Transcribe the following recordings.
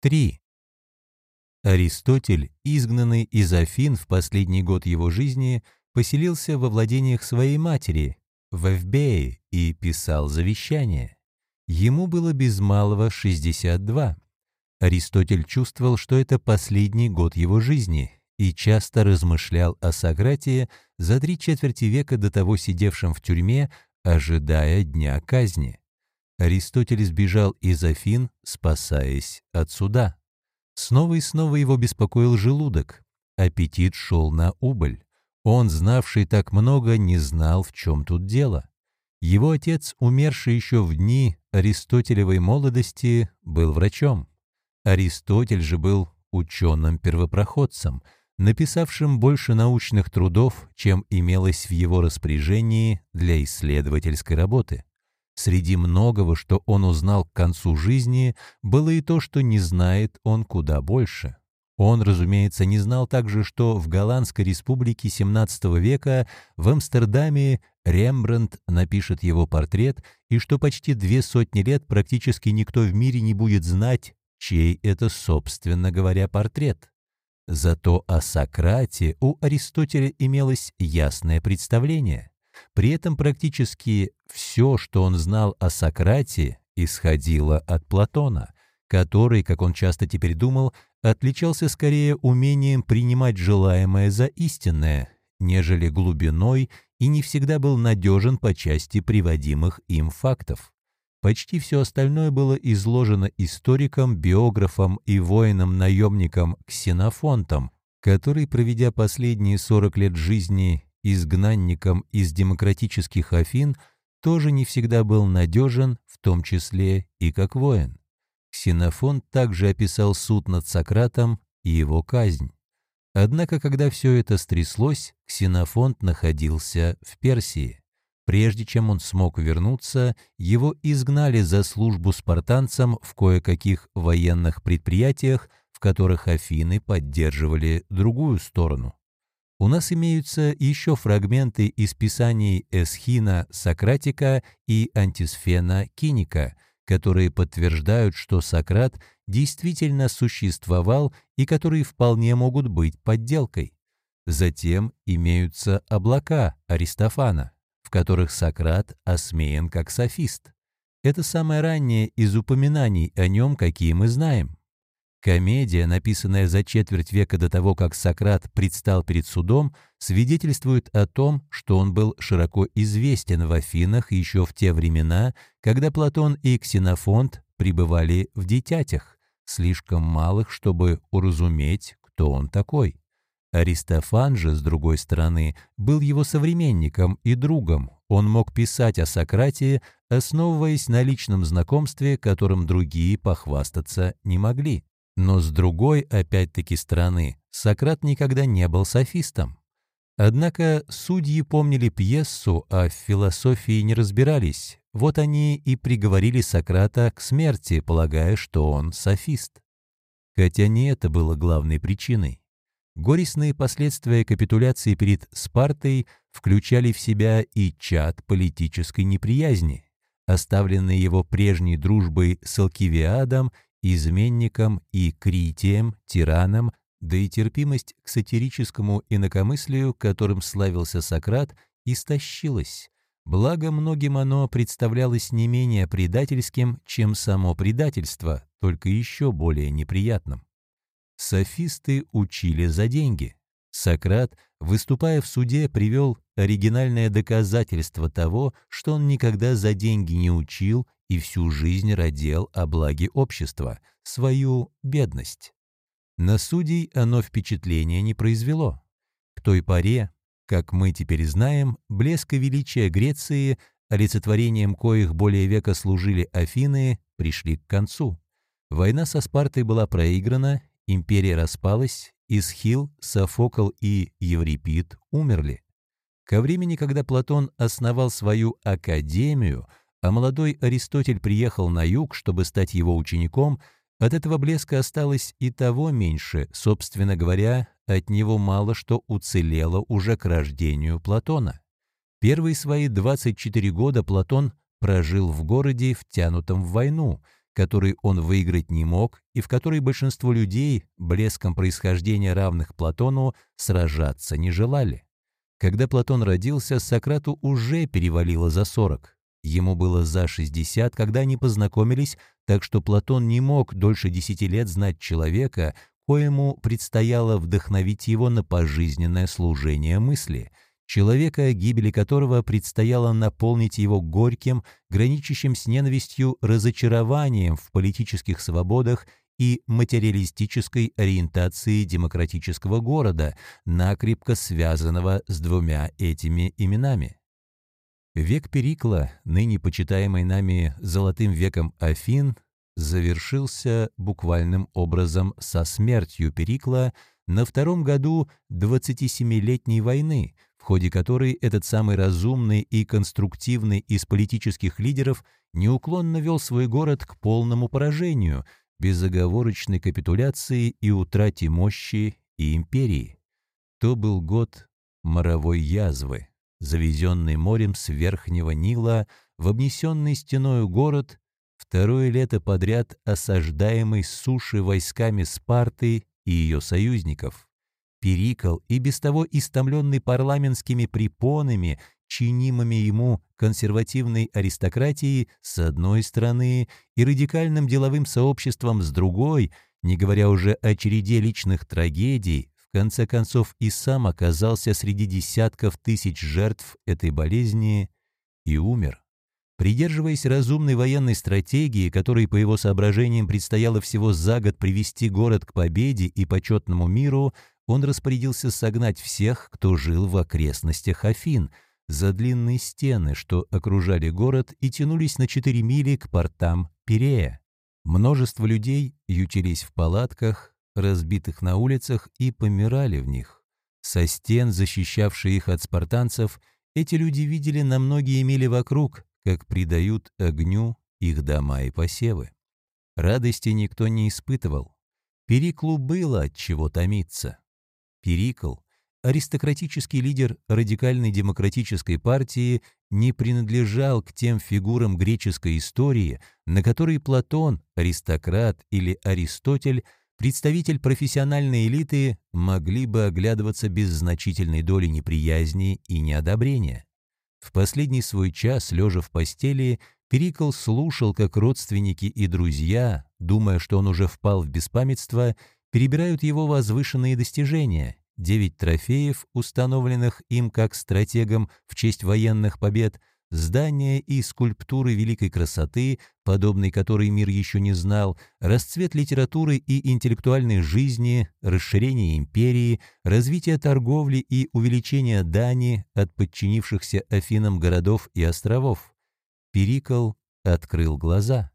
3. Аристотель, изгнанный из Афин в последний год его жизни, поселился во владениях своей матери, в Эвбее, и писал завещание. Ему было без малого 62. Аристотель чувствовал, что это последний год его жизни, и часто размышлял о Сократе за три четверти века до того сидевшем в тюрьме, ожидая дня казни. Аристотель сбежал из Афин, спасаясь от суда. Снова и снова его беспокоил желудок. Аппетит шел на убыль. Он, знавший так много, не знал, в чем тут дело. Его отец, умерший еще в дни Аристотелевой молодости, был врачом. Аристотель же был ученым-первопроходцем, написавшим больше научных трудов, чем имелось в его распоряжении для исследовательской работы. Среди многого, что он узнал к концу жизни, было и то, что не знает он куда больше. Он, разумеется, не знал также, что в Голландской республике XVII века в Амстердаме Рембрандт напишет его портрет, и что почти две сотни лет практически никто в мире не будет знать, чей это, собственно говоря, портрет. Зато о Сократе у Аристотеля имелось ясное представление. При этом практически все, что он знал о Сократе, исходило от Платона, который, как он часто теперь думал, отличался скорее умением принимать желаемое за истинное, нежели глубиной и не всегда был надежен по части приводимых им фактов. Почти все остальное было изложено историком, биографом и воином-наемником Ксенофонтом, который, проведя последние 40 лет жизни изгнанником из демократических Афин, тоже не всегда был надежен, в том числе и как воин. Ксенофон также описал суд над Сократом и его казнь. Однако, когда все это стряслось, Ксенофонт находился в Персии. Прежде чем он смог вернуться, его изгнали за службу спартанцам в кое-каких военных предприятиях, в которых Афины поддерживали другую сторону. У нас имеются еще фрагменты из писаний Эсхина Сократика и Антисфена Киника, которые подтверждают, что Сократ действительно существовал и которые вполне могут быть подделкой. Затем имеются облака Аристофана, в которых Сократ осмеян как софист. Это самое раннее из упоминаний о нем, какие мы знаем. Комедия, написанная за четверть века до того, как Сократ предстал перед судом, свидетельствует о том, что он был широко известен в Афинах еще в те времена, когда Платон и Ксенофонт пребывали в дитятях, слишком малых, чтобы уразуметь, кто он такой. Аристофан же, с другой стороны, был его современником и другом. Он мог писать о Сократе, основываясь на личном знакомстве, которым другие похвастаться не могли. Но с другой, опять-таки, стороны, Сократ никогда не был софистом. Однако судьи помнили пьесу, а в философии не разбирались. Вот они и приговорили Сократа к смерти, полагая, что он софист. Хотя не это было главной причиной. Горестные последствия капитуляции перед Спартой включали в себя и чад политической неприязни, оставленный его прежней дружбой с Алкивиадом изменником и критием, тираном, да и терпимость к сатирическому инакомыслию, которым славился Сократ, истощилась. Благо, многим оно представлялось не менее предательским, чем само предательство, только еще более неприятным. Софисты учили за деньги. Сократ, выступая в суде, привел оригинальное доказательство того, что он никогда за деньги не учил и всю жизнь родил о благе общества, свою бедность. На судей оно впечатления не произвело. К той поре, как мы теперь знаем, блеск и величие Греции, олицетворением коих более века служили Афины, пришли к концу. Война со Спартой была проиграна, империя распалась, Исхил, Софокл и Еврипид умерли. Ко времени, когда Платон основал свою академию, а молодой Аристотель приехал на юг, чтобы стать его учеником, от этого блеска осталось и того меньше, собственно говоря, от него мало что уцелело уже к рождению Платона. Первые свои 24 года Платон прожил в городе, втянутом в войну, который он выиграть не мог и в которой большинство людей, блеском происхождения равных Платону, сражаться не желали. Когда Платон родился, Сократу уже перевалило за 40. Ему было за 60, когда они познакомились, так что Платон не мог дольше 10 лет знать человека, коему предстояло вдохновить его на пожизненное служение мысли – человека, гибели которого предстояло наполнить его горьким, граничащим с ненавистью разочарованием в политических свободах и материалистической ориентации демократического города, накрепко связанного с двумя этими именами. Век Перикла, ныне почитаемый нами «золотым веком Афин», завершился буквальным образом со смертью Перикла на втором году 27-летней войны – в ходе которой этот самый разумный и конструктивный из политических лидеров неуклонно вел свой город к полному поражению, безоговорочной капитуляции и утрате мощи и империи. То был год моровой язвы, завезенный морем с Верхнего Нила в обнесенный стеною город, второе лето подряд осаждаемый с суши войсками Спарты и ее союзников. Перикл и без того истомленный парламентскими препонами, чинимыми ему консервативной аристократией с одной стороны и радикальным деловым сообществом с другой, не говоря уже о череде личных трагедий, конце концов и сам оказался среди десятков тысяч жертв этой болезни и умер. Придерживаясь разумной военной стратегии, которой, по его соображениям, предстояло всего за год привести город к победе и почетному миру, он распорядился согнать всех, кто жил в окрестностях Афин, за длинные стены, что окружали город и тянулись на 4 мили к портам Пирея. Множество людей ютились в палатках, разбитых на улицах, и помирали в них. Со стен, защищавших их от спартанцев, эти люди видели на многие мили вокруг, как придают огню их дома и посевы. Радости никто не испытывал. Периклу было от чего томиться. Перикл, аристократический лидер радикальной демократической партии, не принадлежал к тем фигурам греческой истории, на которые Платон, аристократ или Аристотель, представитель профессиональной элиты, могли бы оглядываться без значительной доли неприязни и неодобрения. В последний свой час, лежа в постели, Перикл слушал, как родственники и друзья, думая, что он уже впал в беспамятство, перебирают его возвышенные достижения, девять трофеев, установленных им как стратегом в честь военных побед, здания и скульптуры великой красоты, подобной которой мир еще не знал, расцвет литературы и интеллектуальной жизни, расширение империи, развитие торговли и увеличение дани от подчинившихся Афинам городов и островов. Перикл открыл глаза.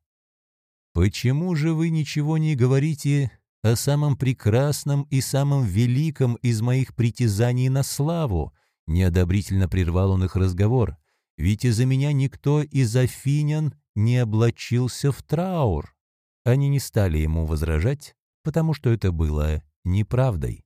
«Почему же вы ничего не говорите о самом прекрасном и самом великом из моих притязаний на славу, неодобрительно прервал он их разговор, ведь из-за меня никто из афинян не облачился в траур. Они не стали ему возражать, потому что это было неправдой.